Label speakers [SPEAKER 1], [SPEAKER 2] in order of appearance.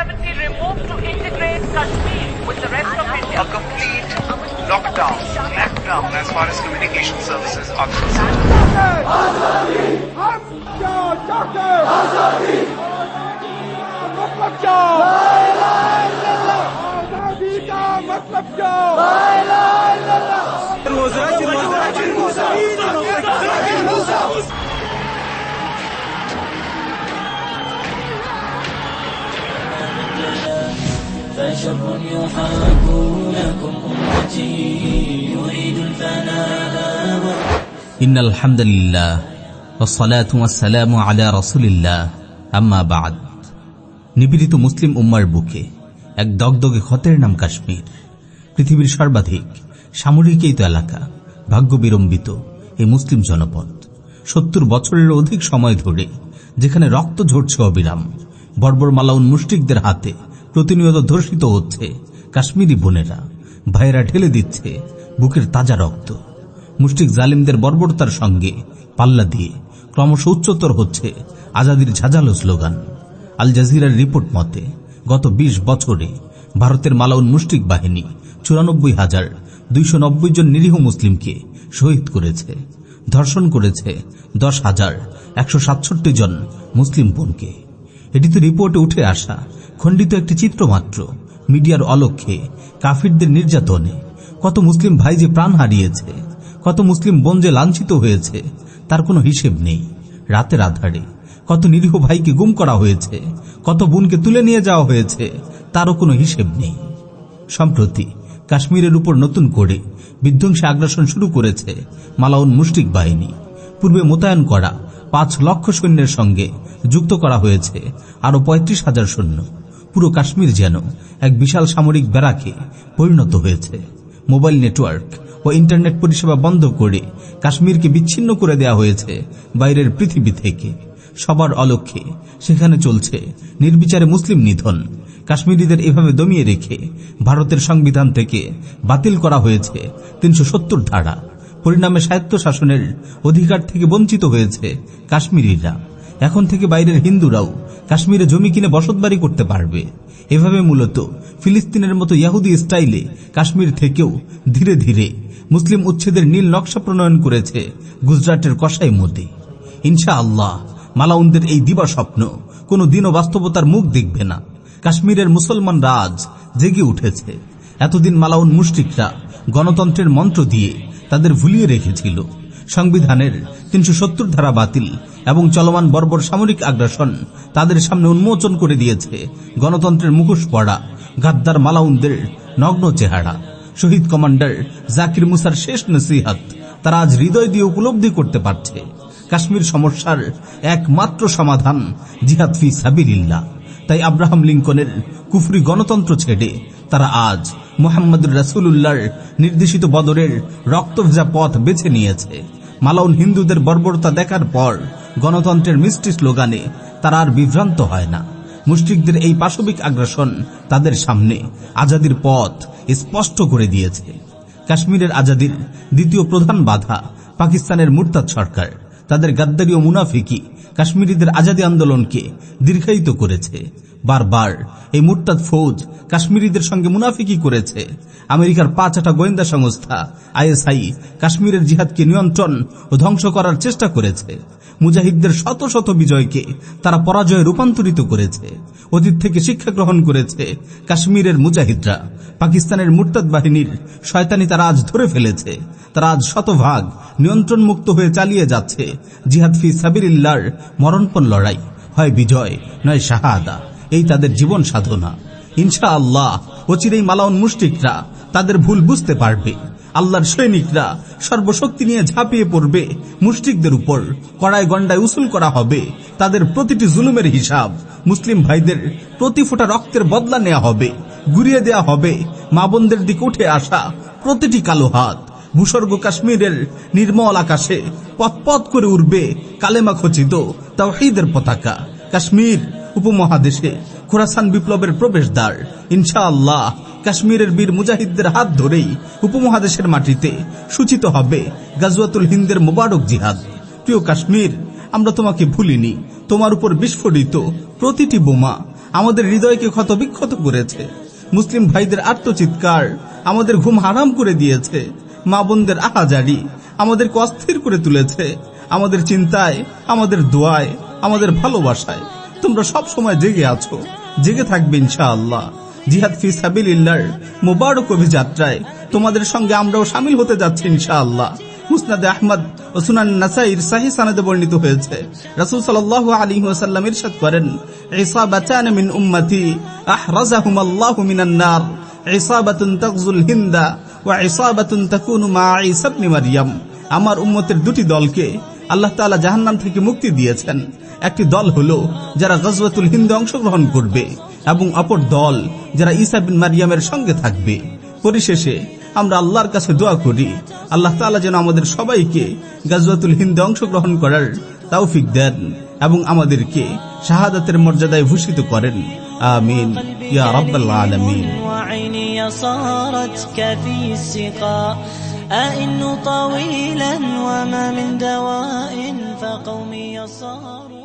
[SPEAKER 1] 2070 removed to integrate Kashmir with the rest of India.
[SPEAKER 2] A complete lockdown, crackdown as far as communication services are concerned.
[SPEAKER 3] فشر يحاك لكم أمتي يريد الفناء
[SPEAKER 4] إن الحمد لله والصلاة والسلام على رسول الله أما بعد নিপীড়িত মুসলিম উম্মার বুকে এক দগদগে ক্ষতের নাম কাশ্মীর পৃথিবীর সর্বাধিক সামরিকীয়িত এলাকা ভাগ্য বিড়ম্বিত এই মুসলিম জনপদ সত্তর বছরের অধিক সময় ধরে যেখানে রক্ত ঝরছে অবিরাম বর্বর মালাউন মুষ্টিকদের হাতে প্রতিনিয়ত ধর্ষিত হচ্ছে কাশ্মীরি বোনেরা। ভাইয়েরা ঠেলে দিচ্ছে বুকের তাজা রক্ত। মুষ্টিক জালিমদের বর্বরতার সঙ্গে পাল্লা দিয়ে ক্রমশ উচ্চতর হচ্ছে আজাদির ঝাঁঝালো স্লোগান। আল জাজিরার রিপোর্ট মতে, গত ২০ বছরে ভারতের মালাউন মুষ্টিক বাহিনী চুরানব্বই হাজার দুইশো জন নিরীহ মুসলিমকে শহীদ করেছে। ধর্ষণ করেছে দশ হাজার একশো জন মুসলিম বোনকে। এটি তো রিপোর্টে উঠে আসা খণ্ডিত একটি চিত্র মাত্র। মিডিয়ার অলক্ষ্যে কাফিরদের নির্যাতনে। কত মুসলিম ভাই যে প্রাণ হারিয়েছে, কত মুসলিম বোন যে লাঞ্ছিত হয়েছে, তার কোনো হিসেব নেই। রাতের আধারে কত নিরীহ ভাইকে গুম করা হয়েছে, কত বোনকে তুলে নিয়ে যাওয়া হয়েছে, তারও কোনো হিসেব নেই। সম্প্রতি কাশ্মীরের উপর নতুন করে বিধ্বংসী আগ্রাসন শুরু করেছে মালাউন মুষ্টিক বাহিনী। পূর্বে মোতায়েন করা পাঁচ লক্ষ সৈন্যের সঙ্গে যুক্ত করা হয়েছে আরও পঁয়ত্রিশ হাজার সৈন্য। পুরো কাশ্মীর যেন এক বিশাল সামরিক ব্যারাকে পরিণত হয়েছে। মোবাইল নেটওয়ার্ক ও ইন্টারনেট পরিষেবা বন্ধ করে কাশ্মীরকে বিচ্ছিন্ন করে দেওয়া হয়েছে বাইরের পৃথিবী থেকে। সবার অলক্ষ্যে সেখানে চলছে নির্বিচারে মুসলিম নিধন। কাশ্মীরিদের এভাবে দমিয়ে রেখে ভারতের সংবিধান থেকে বাতিল করা হয়েছে তিনশো সত্তর ধারা। পরিণামে স্বায়ত্ত শাসনের অধিকার থেকে বঞ্চিত হয়েছে কাশ্মীরিরা। এখন থেকে বাইরের হিন্দুরাও কাশ্মীরে জমি কিনে বসতবাড়ি করতে পারবে। এভাবে মূলত ফিলিস্তিনের মতো ইয়াহুদি স্টাইলে কাশ্মীর থেকেও ধীরে ধীরে মুসলিম উচ্ছেদের নীল নকশা প্রণয়ন করেছে গুজরাটের কসাই মোদী। ইনশা আল্লাহ মালাউনদের এই দিবা স্বপ্ন কোনো দিনও বাস্তবতার মুখ দেখবে না। কাশ্মীরের মুসলমান রাজ জেগে উঠেছে। এতদিন মালাউন মুষ্টিকরা গণতন্ত্রের মন্ত্র দিয়ে তাদের ভুলিয়ে রেখেছিল। সংবিধানের তিনশো সত্তর ধারা বাতিল এবং চলমান বর্বর সামরিক আগ্রাসন তাদের সামনে উন্মোচন করে দিয়েছে গণতন্ত্রের মুখোশ পড়া, গাদ্দার মালাউনদের নগ্ন চেহারা। শহীদ কমান্ডার জাকির মুসার শেষ নসিহাত তারা আজ হৃদয় দিয়ে উপলব্ধি করতে পারছে। কাশ্মীর সমস্যার একমাত্র সমাধান জিহাদ ফি সাবিল্লাহ তাই আব্রাহাম লিঙ্কনের কুফরি গণতন্ত্র ছেড়ে তারা আজ মোহাম্মদুর রাসুল্লাহর নির্দেশিত বদরের রক্তভেজা পথ বেছে নিয়েছে। মালাউন হিন্দুদের বর্বরতা দেখার পর গণতন্ত্রের মিষ্টি স্লোগানে তারা আর বিভ্রান্ত হয় না। মুষ্টিকদের এই পাশবিক আগ্রাসন তাদের সামনে আজাদির পথ স্পষ্ট করে দিয়েছে। কাশ্মীরের আজাদির দ্বিতীয় প্রধান বাধা পাকিস্তানের মুরতাদ সরকার। তাদের গাদ্দারি ও মুনাফিকি কাশ্মীরিদের আজাদী আন্দোলনকে দীর্ঘায়িত করেছে। বারবার এই মুরতাদ ফৌজ কাশ্মীরিদের সঙ্গে মুনাফিকি করেছে। আমেরিকার পাঁচ আটা গোয়েন্দা সংস্থা আইএসআই কাশ্মীরের জিহাদকে নিয়ন্ত্রণ ও ধ্বংস করার চেষ্টা করেছে। মুজাহিদদের শত শত বিজয়কে তারা পরাজয়ে রূপান্তরিত করেছে। অতীত থেকে শিক্ষা গ্রহণ করেছে কাশ্মীরের মুজাহিদরা। পাকিস্তানের মুরতাদ বাহিনীর শয়তানি তারা আজ ধরে ফেলেছে। তারা আজ শতভাগ নিয়ন্ত্রণ মুক্ত হয়ে চালিয়ে যাচ্ছে। জিহাদ ফি সাবিরিল্লার মরণপণ লড়াই। হয় বিজয়, নয় শাহাদা। এই তাদের জীবন সাধনা। ইনশা আল্লাহ অচিরেই মালাউন মুষ্টিকরা তাদের ভুল বুঝতে পারবে। আল্লাহর সৈনিকরা সর্বশক্তি নিয়ে ঝাঁপিয়ে পড়বে মুষ্টিকদের উপর। কড়াই গন্ডায় উসুল করা হবে। তাদের প্রতিটি জুলুমের হিসাব মুসলিম ভাইদের প্রতি ফোটা রক্তের বদলা নেওয়া হবে, গুড়িয়ে দেয়া হবে। মা বোনদের দিকে উঠে আসা প্রতিটি কালো হাত ভূস্বর্গ কাশ্মীরের নির্মল আকাশে পথপথ করে উঠবে কালেমা খচিত তাওহীদের পতাকা। কাশ্মীর উপমহাদেশে খোরাসান বিপ্লবের প্রবেশদ্বার। ইনশাআল্লাহ, কাশ্মীরের বীর মুজাহিদদের হাত ধরেই উপমহাদেশের মাটিতে সূচিত হবে গাজওয়াতুল হিন্দের মোবারক জিহাদ। প্রিয় কাশ্মীর, আমরা তোমাকে ভুলিনি, তোমার উপর বিস্ফোরিত প্রতিটি বোমা আমাদের হৃদয়কে ক্ষতবিক্ষত করেছে। মুসলিম ভাইদের আত্মচিৎকার আমাদের ঘুম হারাম করে দিয়েছে। মা বোনদের আহাজারি আমাদেরকে অস্থির করে তুলেছে। আমাদের চিন্তায়, আমাদের দোয়ায়, আমাদের ভালোবাসায় তোমরা সব সময় জেগে আছো। জেগে থাকবে ইনশাআল্লাহ। জিহাদ ফি সাবিলিল্লাহর মোবারক অভিযাত্রায়। তোমাদের সঙ্গে আমরাও সামিল হতে যাচ্ছি ইনশাআল্লাহ। মুসনাদে আহমদ ও সুনান নাসাইর সাহি সানাদে বর্ণিত হয়েছে। রাসূল সাল্লাল্লাহু আলাইহি ওয়াসাল্লাম ইরশাদ করেন, ইসাবাতান মিন উম্মতি আহরাজাহুম আল্লাহু মিনান নার। ইসাবাতুন তাগজুল হিন্দা ওয়া ইসাবাতুন তাকুনু মা ঈসা ইবনে মারইয়াম আমার উম্মতের দুটি দলকে আল্লাহ তাআলা জাহান্নাম থেকে মুক্তি দিয়েছেন। একটি দল হলো যারা গজওয়াতুল হিন্দে অংশগ্রহণ করবে এবং অপর দল যারা ঈসা বিন মারিয়ামের সঙ্গে থাকবে পরিশেষে আমরা আল্লাহর কাছে দোয়া করি আল্লাহ তাআলা যেন আমাদের সবাইকে গাজওয়াতুল হিন্দে অংশগ্রহণ করার তৌফিক দেন এবং আমাদেরকে শাহাদাতের মর্যাদায় ভূষিত করেন আমিন ইয়া রাব্বাল আলামিন
[SPEAKER 3] وعيني صارت كفي السقا أئن طويلا وما من دواء فقومي صاروا